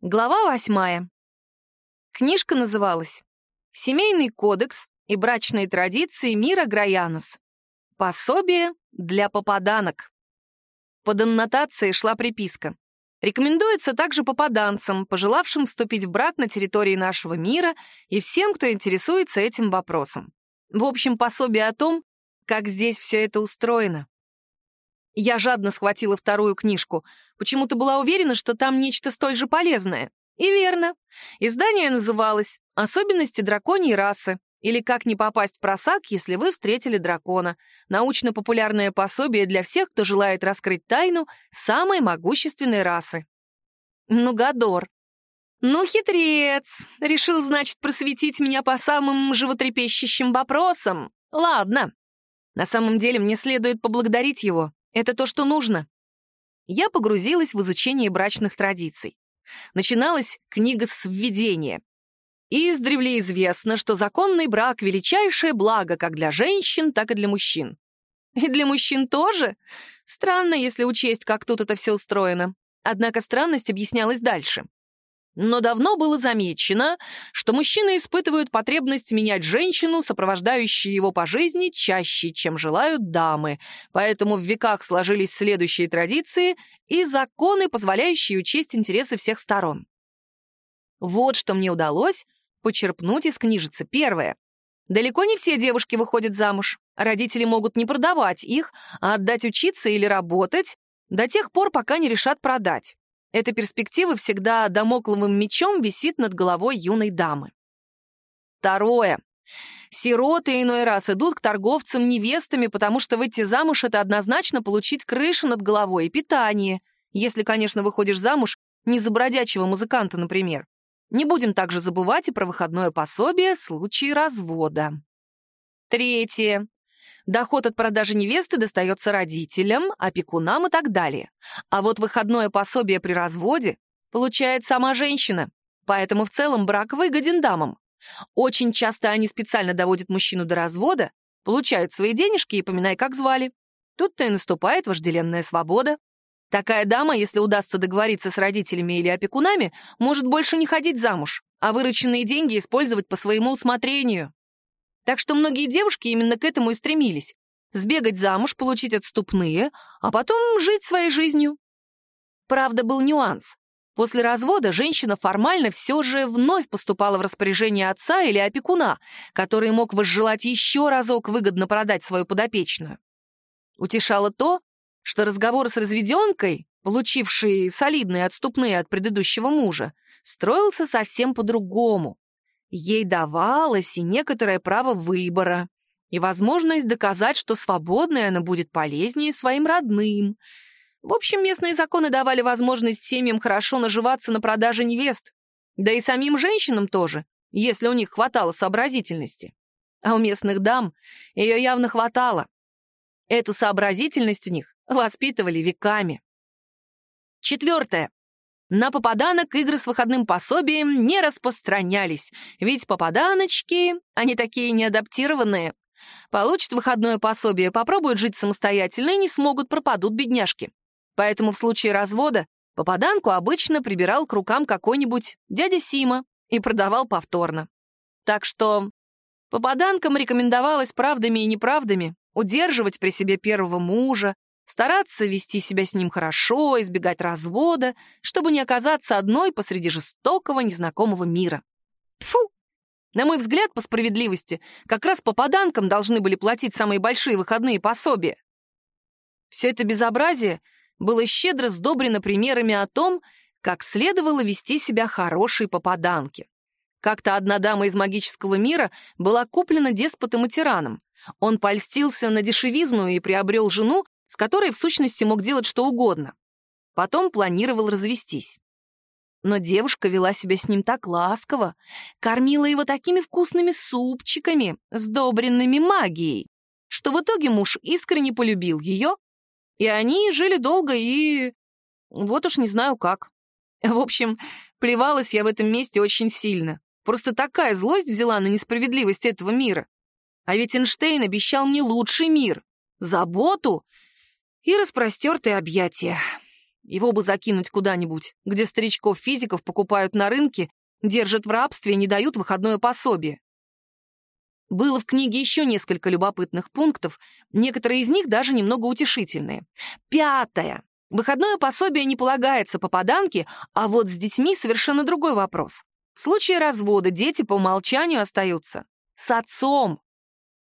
Глава восьмая. Книжка называлась «Семейный кодекс и брачные традиции мира Граянос. Пособие для попаданок». Под аннотацией шла приписка. Рекомендуется также попаданцам, пожелавшим вступить в брак на территории нашего мира и всем, кто интересуется этим вопросом. В общем, пособие о том, как здесь все это устроено. Я жадно схватила вторую книжку. Почему-то была уверена, что там нечто столь же полезное. И верно. Издание называлось «Особенности драконьей расы» или «Как не попасть в просак, если вы встретили дракона». Научно-популярное пособие для всех, кто желает раскрыть тайну самой могущественной расы. Ну, Гадор. Ну, хитрец. Решил, значит, просветить меня по самым животрепещущим вопросам. Ладно. На самом деле мне следует поблагодарить его. Это то, что нужно. Я погрузилась в изучение брачных традиций. Начиналась книга с введения. Издревле известно, что законный брак — величайшее благо как для женщин, так и для мужчин. И для мужчин тоже? Странно, если учесть, как тут это все устроено. Однако странность объяснялась дальше. Но давно было замечено, что мужчины испытывают потребность менять женщину, сопровождающую его по жизни, чаще, чем желают дамы. Поэтому в веках сложились следующие традиции и законы, позволяющие учесть интересы всех сторон. Вот что мне удалось почерпнуть из книжицы. Первое. Далеко не все девушки выходят замуж. Родители могут не продавать их, а отдать учиться или работать до тех пор, пока не решат продать. Эта перспектива всегда домокловым мечом висит над головой юной дамы. Второе. Сироты иной раз идут к торговцам невестами, потому что выйти замуж — это однозначно получить крышу над головой и питание. Если, конечно, выходишь замуж не за бродячего музыканта, например. Не будем также забывать и про выходное пособие в случае развода. Третье. Доход от продажи невесты достается родителям, опекунам и так далее. А вот выходное пособие при разводе получает сама женщина. Поэтому в целом брак выгоден дамам. Очень часто они специально доводят мужчину до развода, получают свои денежки и поминай, как звали. Тут-то и наступает вожделенная свобода. Такая дама, если удастся договориться с родителями или опекунами, может больше не ходить замуж, а вырученные деньги использовать по своему усмотрению. Так что многие девушки именно к этому и стремились. Сбегать замуж, получить отступные, а потом жить своей жизнью. Правда, был нюанс. После развода женщина формально все же вновь поступала в распоряжение отца или опекуна, который мог возжелать еще разок выгодно продать свою подопечную. Утешало то, что разговор с разведенкой, получившей солидные отступные от предыдущего мужа, строился совсем по-другому. Ей давалось и некоторое право выбора, и возможность доказать, что свободной она будет полезнее своим родным. В общем, местные законы давали возможность семьям хорошо наживаться на продаже невест, да и самим женщинам тоже, если у них хватало сообразительности. А у местных дам ее явно хватало. Эту сообразительность в них воспитывали веками. Четвертое. На попаданок игры с выходным пособием не распространялись, ведь попаданочки, они такие неадаптированные. Получат выходное пособие, попробуют жить самостоятельно и не смогут, пропадут бедняжки. Поэтому в случае развода попаданку обычно прибирал к рукам какой-нибудь дядя Сима и продавал повторно. Так что попаданкам рекомендовалось правдами и неправдами удерживать при себе первого мужа, стараться вести себя с ним хорошо, избегать развода, чтобы не оказаться одной посреди жестокого незнакомого мира. Тфу! На мой взгляд, по справедливости, как раз попаданкам должны были платить самые большие выходные пособия. Все это безобразие было щедро сдобрено примерами о том, как следовало вести себя хорошей попаданке. Как-то одна дама из магического мира была куплена деспотом и тираном. Он польстился на дешевизну и приобрел жену, с которой в сущности мог делать что угодно. Потом планировал развестись. Но девушка вела себя с ним так ласково, кормила его такими вкусными супчиками, сдобренными магией, что в итоге муж искренне полюбил ее, и они жили долго и... вот уж не знаю как. В общем, плевалась я в этом месте очень сильно. Просто такая злость взяла на несправедливость этого мира. А ведь Эйнштейн обещал мне лучший мир, заботу и распростертые объятия. Его бы закинуть куда-нибудь, где старичков-физиков покупают на рынке, держат в рабстве и не дают выходное пособие. Было в книге еще несколько любопытных пунктов, некоторые из них даже немного утешительные. Пятое. Выходное пособие не полагается попаданке, а вот с детьми совершенно другой вопрос. В случае развода дети по умолчанию остаются с отцом.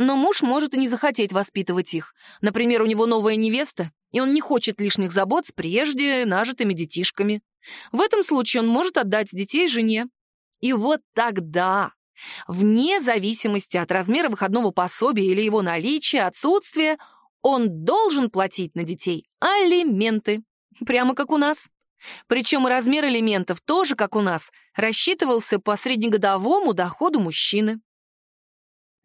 Но муж может и не захотеть воспитывать их. Например, у него новая невеста, и он не хочет лишних забот с прежде нажитыми детишками. В этом случае он может отдать детей жене. И вот тогда, вне зависимости от размера выходного пособия или его наличия, отсутствия, он должен платить на детей алименты. Прямо как у нас. Причем размер алиментов тоже, как у нас, рассчитывался по среднегодовому доходу мужчины.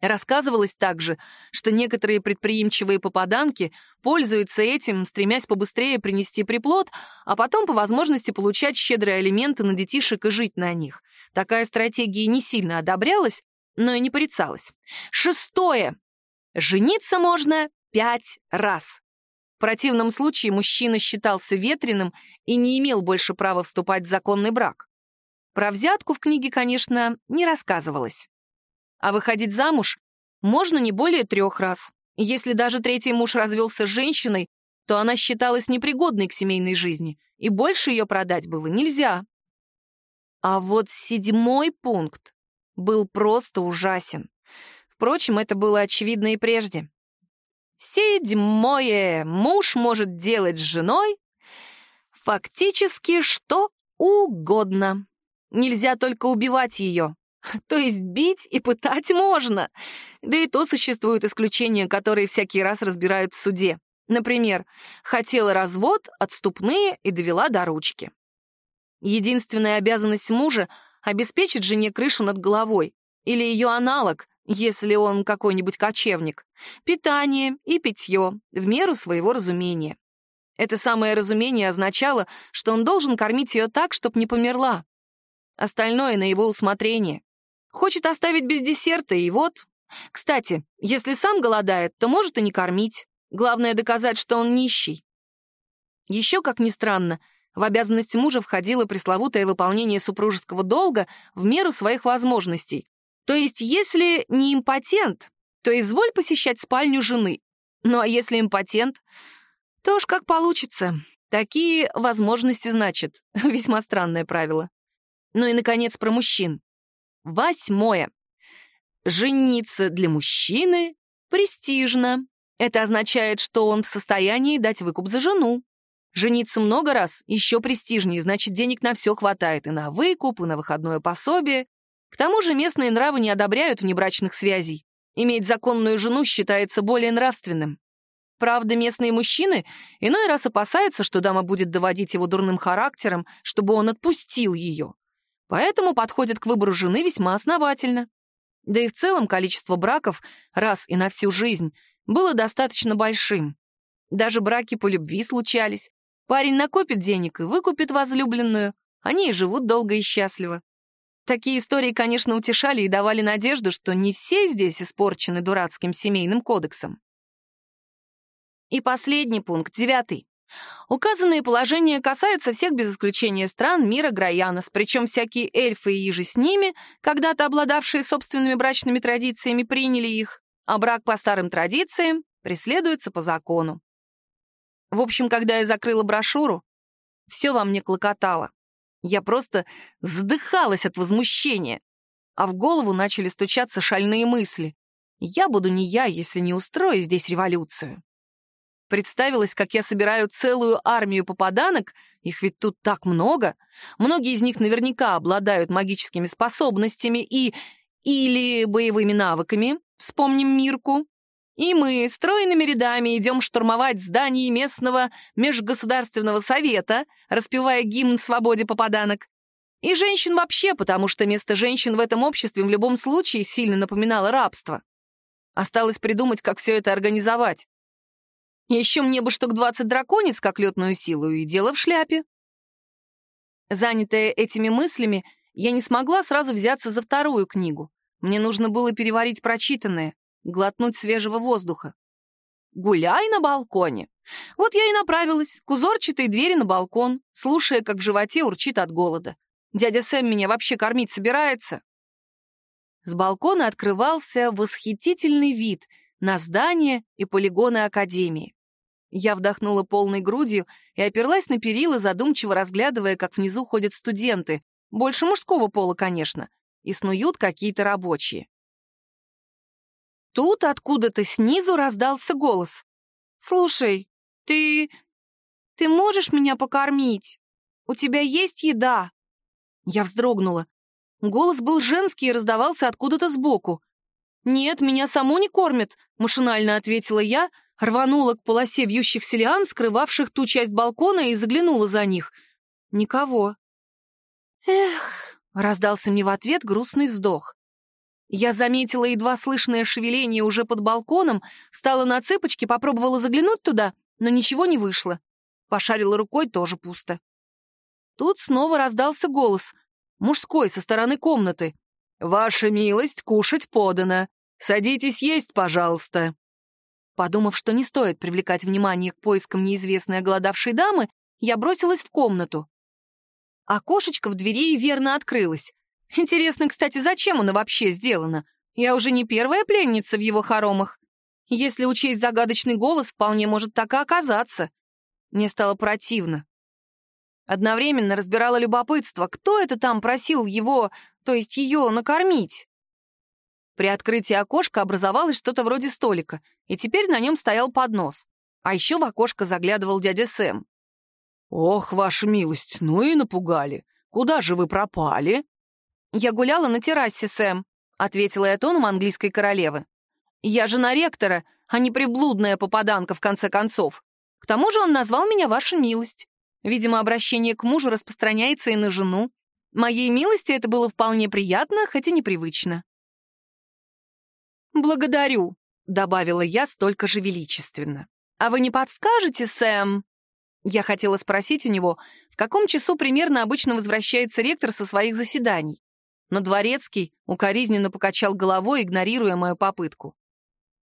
Рассказывалось также, что некоторые предприимчивые попаданки пользуются этим, стремясь побыстрее принести приплод, а потом по возможности получать щедрые алименты на детишек и жить на них. Такая стратегия не сильно одобрялась, но и не порицалась. Шестое. Жениться можно пять раз. В противном случае мужчина считался ветреным и не имел больше права вступать в законный брак. Про взятку в книге, конечно, не рассказывалось. А выходить замуж можно не более трех раз. Если даже третий муж развелся с женщиной, то она считалась непригодной к семейной жизни, и больше ее продать было нельзя. А вот седьмой пункт был просто ужасен. Впрочем, это было очевидно и прежде. Седьмое. Муж может делать с женой фактически что угодно. Нельзя только убивать ее. То есть бить и пытать можно. Да и то существуют исключения, которые всякий раз разбирают в суде. Например, хотела развод, отступные и довела до ручки. Единственная обязанность мужа — обеспечить жене крышу над головой, или ее аналог, если он какой-нибудь кочевник, питание и питье в меру своего разумения. Это самое разумение означало, что он должен кормить ее так, чтобы не померла. Остальное на его усмотрение. Хочет оставить без десерта, и вот. Кстати, если сам голодает, то может и не кормить. Главное доказать, что он нищий. Еще, как ни странно, в обязанность мужа входило пресловутое выполнение супружеского долга в меру своих возможностей. То есть, если не импотент, то изволь посещать спальню жены. Ну а если импотент, то уж как получится. Такие возможности, значит. Весьма странное правило. Ну и, наконец, про мужчин. Восьмое. Жениться для мужчины престижно. Это означает, что он в состоянии дать выкуп за жену. Жениться много раз еще престижнее, значит, денег на все хватает и на выкуп, и на выходное пособие. К тому же местные нравы не одобряют внебрачных связей. Иметь законную жену считается более нравственным. Правда, местные мужчины иной раз опасаются, что дама будет доводить его дурным характером, чтобы он отпустил ее. Поэтому подходит к выбору жены весьма основательно. Да и в целом количество браков раз и на всю жизнь было достаточно большим. Даже браки по любви случались. Парень накопит денег и выкупит возлюбленную. Они и живут долго и счастливо. Такие истории, конечно, утешали и давали надежду, что не все здесь испорчены дурацким семейным кодексом. И последний пункт, девятый. Указанные положения касаются всех без исключения стран мира Граянос, причем всякие эльфы и ежи с ними, когда-то обладавшие собственными брачными традициями, приняли их, а брак по старым традициям преследуется по закону. В общем, когда я закрыла брошюру, все во мне клокотало. Я просто задыхалась от возмущения, а в голову начали стучаться шальные мысли. Я буду не я, если не устрою здесь революцию. Представилось, как я собираю целую армию попаданок, их ведь тут так много. Многие из них наверняка обладают магическими способностями и... или боевыми навыками. Вспомним Мирку. И мы стройными рядами идем штурмовать здание местного межгосударственного совета, распевая гимн свободе попаданок. И женщин вообще, потому что место женщин в этом обществе в любом случае сильно напоминало рабство. Осталось придумать, как все это организовать. Еще мне бы штук 20 драконец как летную силу, и дело в шляпе. Занятая этими мыслями, я не смогла сразу взяться за вторую книгу. Мне нужно было переварить прочитанное, глотнуть свежего воздуха. гуляй на балконе. Вот я и направилась к узорчатой двери на балкон, слушая, как в животе урчит от голода. Дядя Сэм меня вообще кормить собирается. С балкона открывался восхитительный вид на здание и полигоны Академии. Я вдохнула полной грудью и оперлась на перила, задумчиво разглядывая, как внизу ходят студенты, больше мужского пола, конечно, и снуют какие-то рабочие. Тут откуда-то снизу раздался голос. «Слушай, ты... ты можешь меня покормить? У тебя есть еда?» Я вздрогнула. Голос был женский и раздавался откуда-то сбоку. «Нет, меня саму не кормят», — машинально ответила я, рванула к полосе вьющихся лиан, скрывавших ту часть балкона, и заглянула за них. Никого. «Эх», — раздался мне в ответ грустный вздох. Я заметила едва слышное шевеление уже под балконом, встала на цыпочки, попробовала заглянуть туда, но ничего не вышло. Пошарила рукой, тоже пусто. Тут снова раздался голос, мужской, со стороны комнаты. «Ваша милость, кушать подано. Садитесь есть, пожалуйста». Подумав, что не стоит привлекать внимание к поискам неизвестной оголодавшей дамы, я бросилась в комнату. Окошечко в двери верно открылось. Интересно, кстати, зачем оно вообще сделано? Я уже не первая пленница в его хоромах. Если учесть загадочный голос, вполне может так и оказаться. Мне стало противно. Одновременно разбирала любопытство, кто это там просил его, то есть ее, накормить. При открытии окошка образовалось что-то вроде столика, и теперь на нем стоял поднос. А еще в окошко заглядывал дядя Сэм. «Ох, ваша милость, ну и напугали. Куда же вы пропали?» «Я гуляла на террасе, Сэм», — ответила я тоном английской королевы. «Я жена ректора, а не приблудная попаданка, в конце концов. К тому же он назвал меня ваша милость. Видимо, обращение к мужу распространяется и на жену. Моей милости это было вполне приятно, хоть и непривычно». «Благодарю», — добавила я столько же величественно. «А вы не подскажете, Сэм?» Я хотела спросить у него, в каком часу примерно обычно возвращается ректор со своих заседаний но Дворецкий укоризненно покачал головой, игнорируя мою попытку.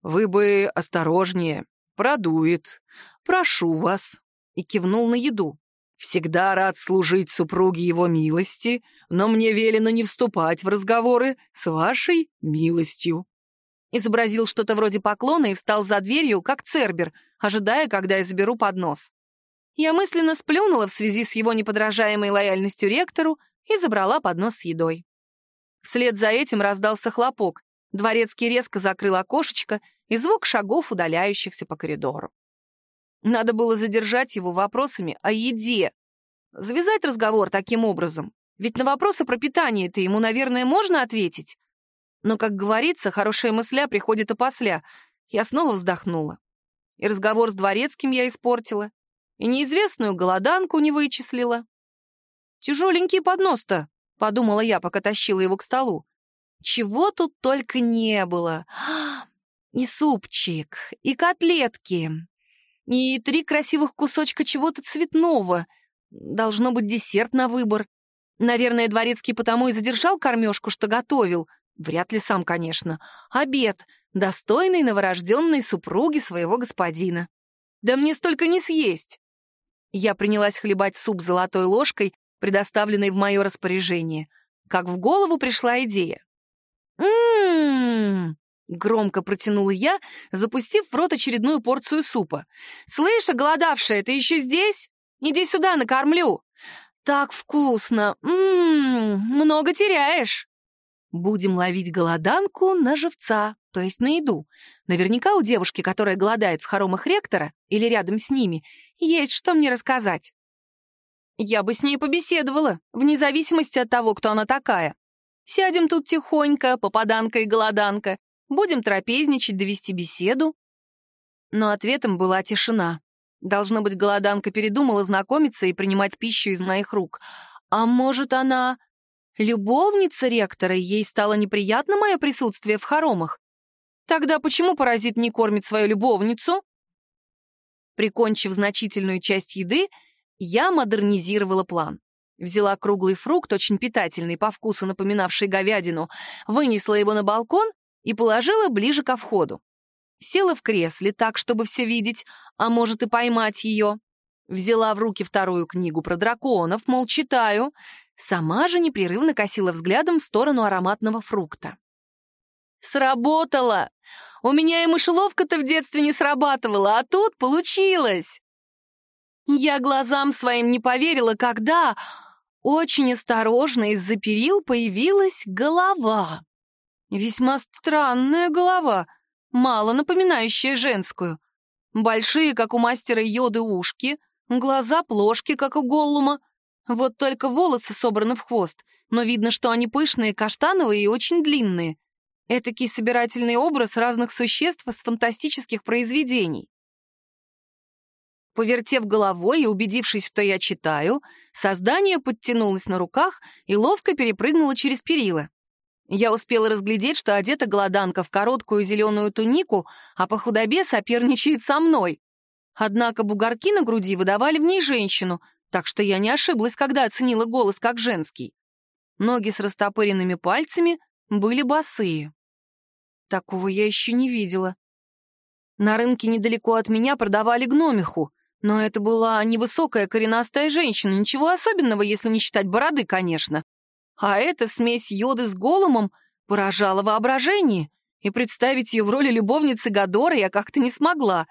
«Вы бы осторожнее. Продует. Прошу вас». И кивнул на еду. «Всегда рад служить супруге его милости, но мне велено не вступать в разговоры с вашей милостью». Изобразил что-то вроде поклона и встал за дверью, как цербер, ожидая, когда я заберу поднос. Я мысленно сплюнула в связи с его неподражаемой лояльностью ректору и забрала поднос с едой. Вслед за этим раздался хлопок. Дворецкий резко закрыл окошечко и звук шагов, удаляющихся по коридору. Надо было задержать его вопросами о еде. Завязать разговор таким образом. Ведь на вопросы про питание-то ему, наверное, можно ответить. Но, как говорится, хорошая мысля приходит опосля. Я снова вздохнула. И разговор с дворецким я испортила, и неизвестную голоданку не вычислила. Тяжеленький поднос-то, подумала я, пока тащила его к столу. Чего тут только не было. И супчик, и котлетки, и три красивых кусочка чего-то цветного. Должно быть десерт на выбор. Наверное, дворецкий потому и задержал кормежку, что готовил. Вряд ли сам, конечно. Обед, достойный новорожденной супруги своего господина. Да мне столько не съесть. Я принялась хлебать суп золотой ложкой, предоставленной в мое распоряжение, как в голову пришла идея. «М-м-м!» громко протянула я, запустив в рот очередную порцию супа. «Слышь, голодавшая, ты еще здесь? Иди сюда, накормлю!» «Так вкусно! Ммм, много теряешь!» Будем ловить голоданку на живца, то есть на еду. Наверняка у девушки, которая голодает в хоромах ректора или рядом с ними, есть что мне рассказать. Я бы с ней побеседовала, вне зависимости от того, кто она такая. Сядем тут тихонько, попаданка и голоданка, будем трапезничать, довести беседу. Но ответом была тишина. Должно быть, голоданка передумала знакомиться и принимать пищу из моих рук. А может, она любовница ректора, ей стало неприятно мое присутствие в хоромах? Тогда почему паразит не кормит свою любовницу? Прикончив значительную часть еды, я модернизировала план. Взяла круглый фрукт, очень питательный, по вкусу напоминавший говядину, вынесла его на балкон и положила ближе ко входу. села в кресле так, чтобы все видеть, а может и поймать ее. Взяла в руки вторую книгу про драконов, мол, читаю. Сама же непрерывно косила взглядом в сторону ароматного фрукта. Сработало! У меня и мышеловка-то в детстве не срабатывала, а тут получилось! Я глазам своим не поверила, когда очень осторожно из-за перил появилась голова. Весьма странная голова, мало напоминающая женскую. Большие, как у мастера Йоды, ушки, глаза плошки, как у Голлума. Вот только волосы собраны в хвост, но видно, что они пышные, каштановые и очень длинные. Этакий собирательный образ разных существ из фантастических произведений. Повертев головой и убедившись, что я читаю, создание подтянулось на руках и ловко перепрыгнуло через перила. Я успела разглядеть, что одета голоданка в короткую зеленую тунику, а по худобе соперничает со мной. Однако бугорки на груди выдавали в ней женщину, так что я не ошиблась, когда оценила голос как женский. Ноги с растопыренными пальцами были босые. Такого я еще не видела. На рынке недалеко от меня продавали гномиху, но это была невысокая коренастая женщина, ничего особенного, если не считать бороды, конечно. А эта смесь йоды с голумом поражала воображение, и представить ее в роли любовницы Гадора я как-то не смогла.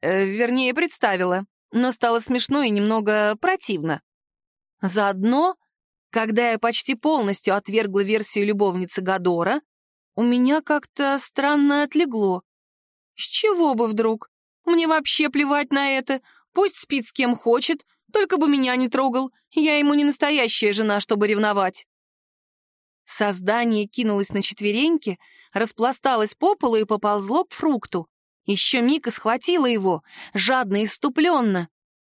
Э, вернее, представила, но стало смешно и немного противно. Заодно, когда я почти полностью отвергла версию любовницы Гадора, у меня как-то странно отлегло. С чего бы вдруг? Мне вообще плевать на это. Пусть спит с кем хочет, только бы меня не трогал. Я ему не настоящая жена, чтобы ревновать. Создание кинулось на четвереньки, распласталось по полу и поползло к фрукту. Еще Мика схватила его, жадно и иступленно.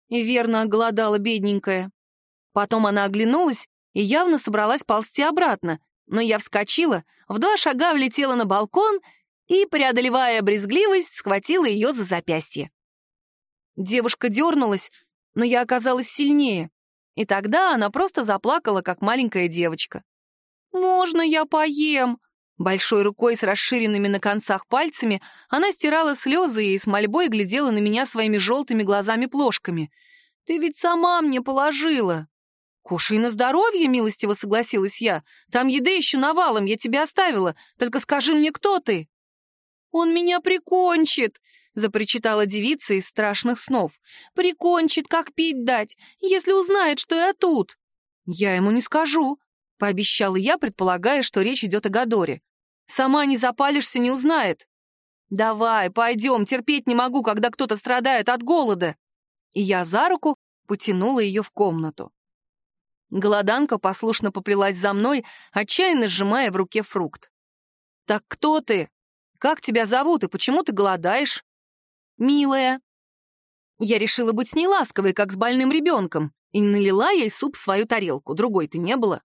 И верно оголодала бедненькая. Потом она оглянулась и явно собралась ползти обратно, но я вскочила, в два шага влетела на балкон и, преодолевая брезгливость, схватила ее за запястье. Девушка дернулась, но я оказалась сильнее, и тогда она просто заплакала, как маленькая девочка. «Можно я поем?» Большой рукой с расширенными на концах пальцами она стирала слезы и с мольбой глядела на меня своими желтыми глазами-плошками. «Ты ведь сама мне положила!» «Кушай на здоровье», — милостиво согласилась я. «Там еды еще навалом, я тебя оставила. Только скажи мне, кто ты?» «Он меня прикончит», — запричитала девица из страшных снов. «Прикончит, как пить дать, если узнает, что я тут». «Я ему не скажу», — пообещала я, предполагая, что речь идет о Гадоре. «Сама не запалишься, не узнает». «Давай, пойдем, терпеть не могу, когда кто-то страдает от голода». И я за руку потянула ее в комнату. Голоданка послушно поплелась за мной, отчаянно сжимая в руке фрукт. «Так кто ты? Как тебя зовут и почему ты голодаешь?» «Милая». Я решила быть с ней ласковой, как с больным ребенком, и налила ей суп в свою тарелку, другой-то не было.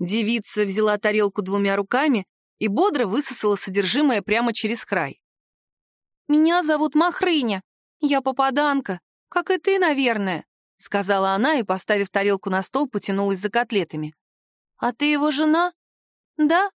Девица взяла тарелку двумя руками и бодро высосала содержимое прямо через край. «Меня зовут Махрыня. Я попаданка, как и ты, наверное», — сказала она и, поставив тарелку на стол, потянулась за котлетами. «А ты его жена?» «Да,